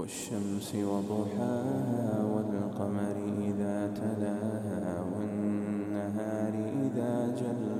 والشمس وضحاها والقمر إذا تلاها والنهار إذا جلاها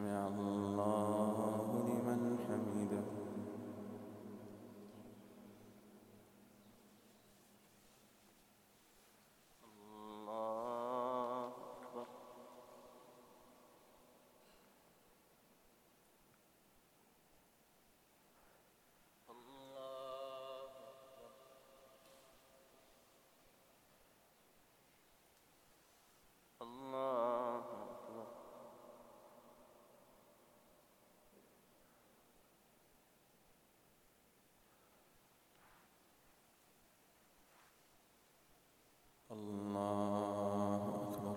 سمع الله لمن حمده الله أكبر الله أكبر الله أكبر الله أكبر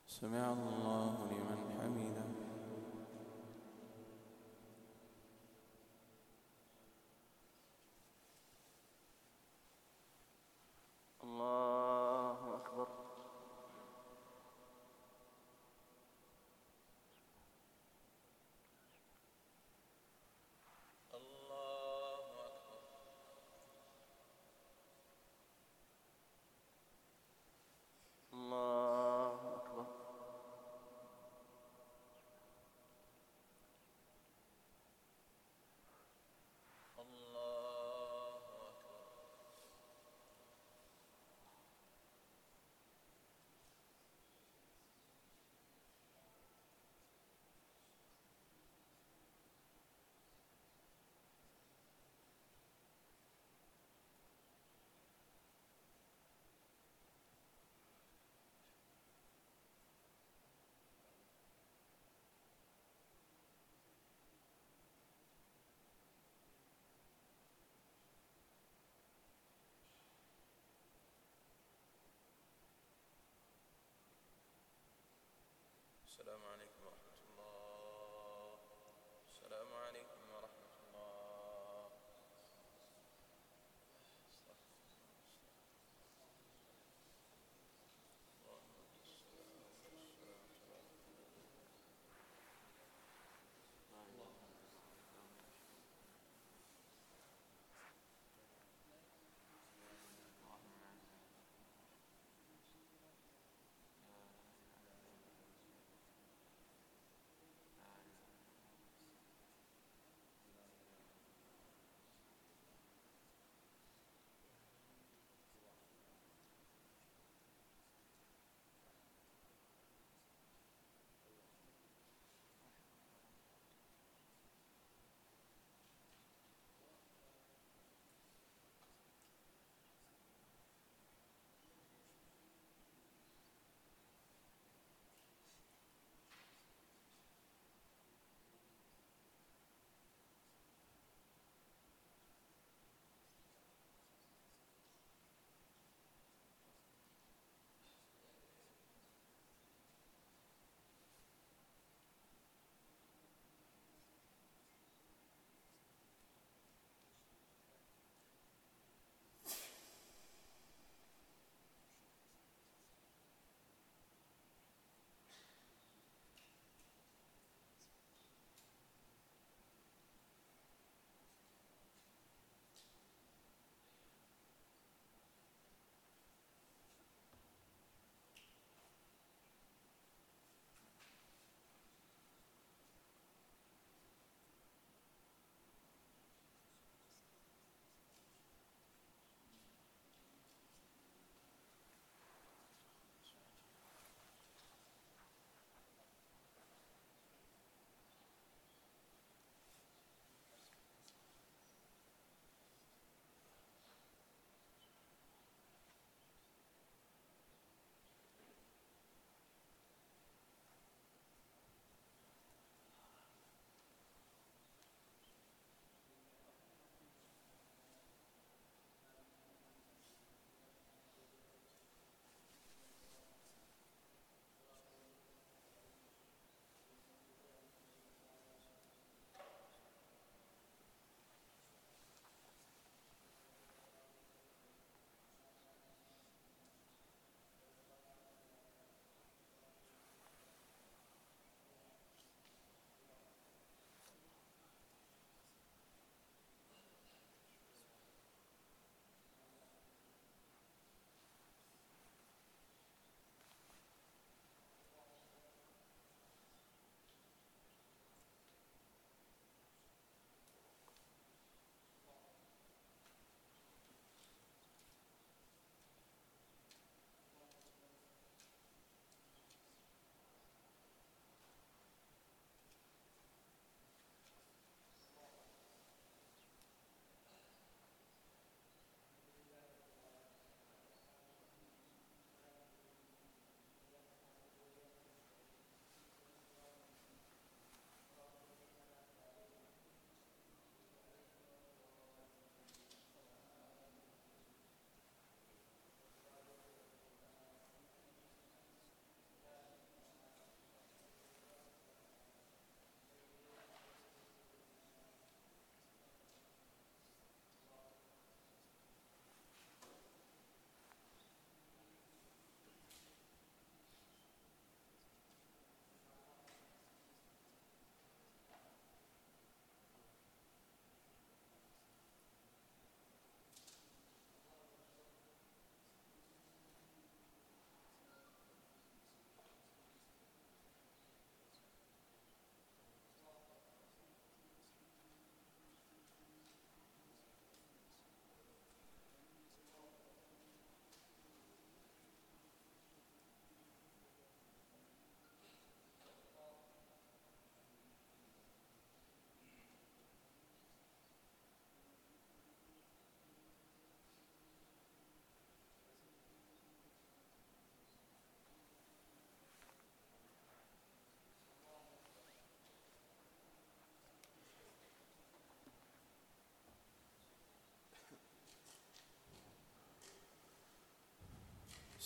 سمع الله لمن حمده.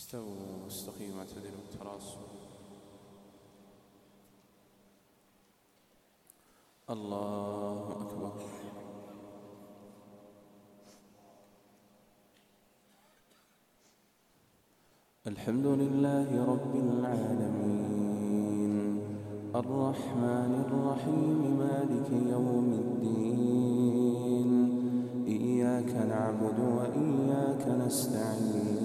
استووا واستقيموا اعتدلوا تراصوا الله أكبر. الحمد لله رب العالمين. الرحمن الرحيم مالك يوم الدين. إياك نعبد وإياك نستعين.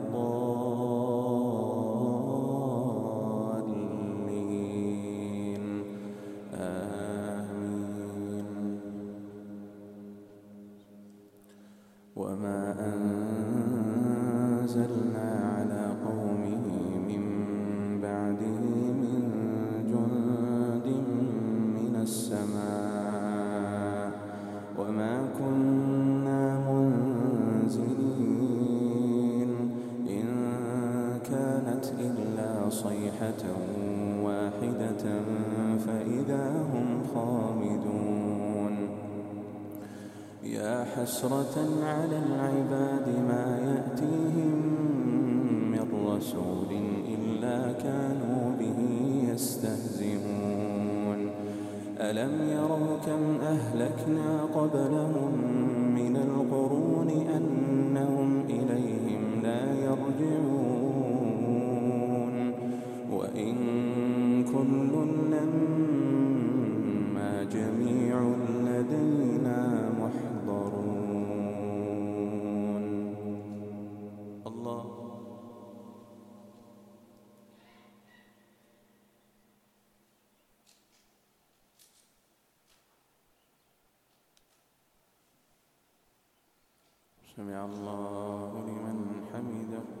حسرة على العباد ما يأتيهم من رسول إلا كانوا به يستهزئون. ألم يروا كم أهلكنا قبلهم من القرون أنهم سمع الله لمن حمده.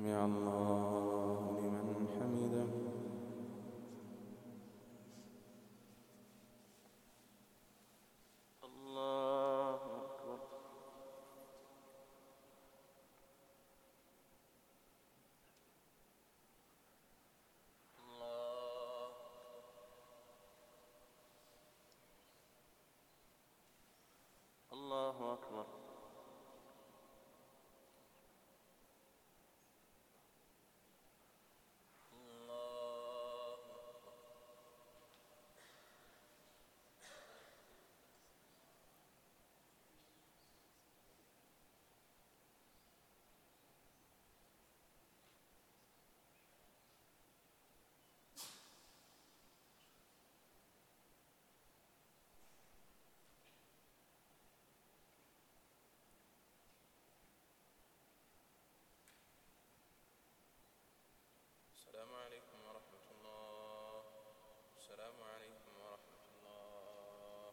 سمع الله لمن حمده الله أكبر الله الله أكبر الله السلام عليكم ورحمة الله السلام عليكم ورحمة الله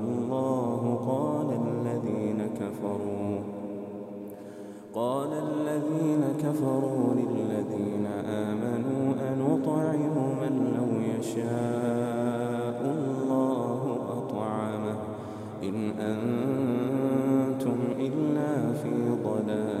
كفروا للذين آمنوا أنطعم من لو يشاء الله أطعمه إن أنتم إلا في ضلال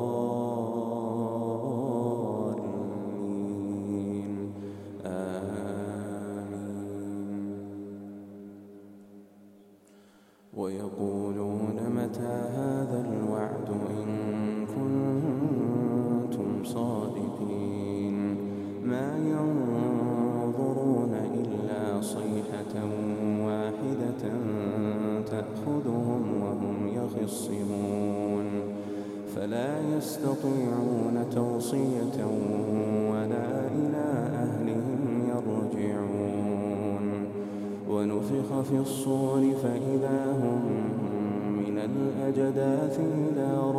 ونفخ في الصور فإذا هم من الأجداث إلى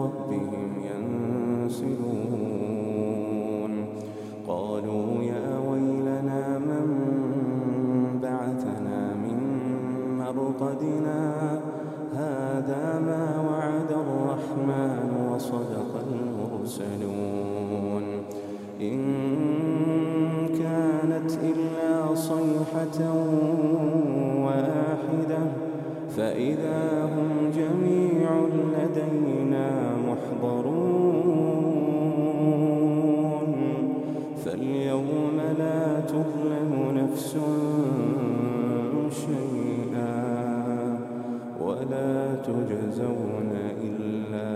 واحدة فإذا هم جميع لدينا محضرون. فاليوم لا تظلم نفس شيئا ولا تجزون إلا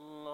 الله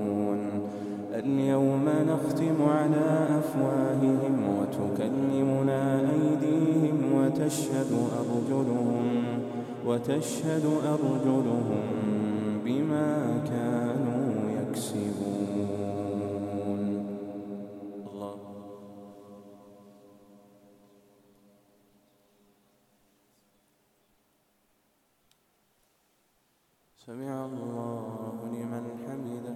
اليوم نختم على أفواههم وتكلمنا أيديهم وتشهد أرجلهم وتشهد أرجلهم بما كانوا يكسبون. الله. سمع الله لمن حمده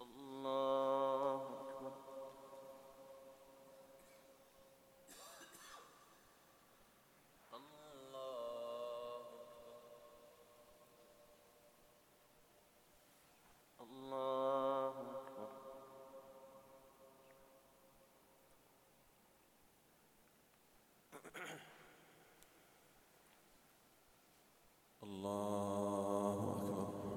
الله أكبر الله الله أكبر الله أكبر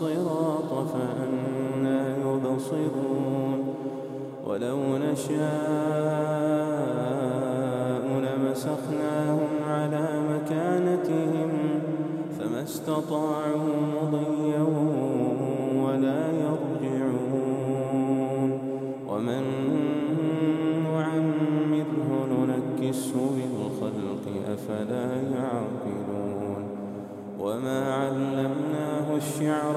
الصراط فأنا يبصرون. ولو نشاء لمسخناهم على مكانتهم فما استطاعوا مضيا ولا يرجعون. ومن نعمره ننكسه بالخلق أفلا يعقلون. وما علمناه الشعر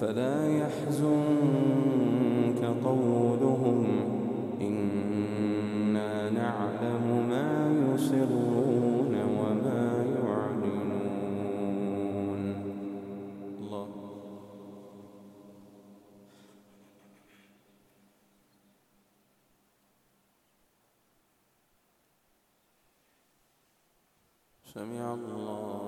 فلا يحزنك قولهم. إنا نعلم ما يسرون وما يعلنون. الله. سمع الله.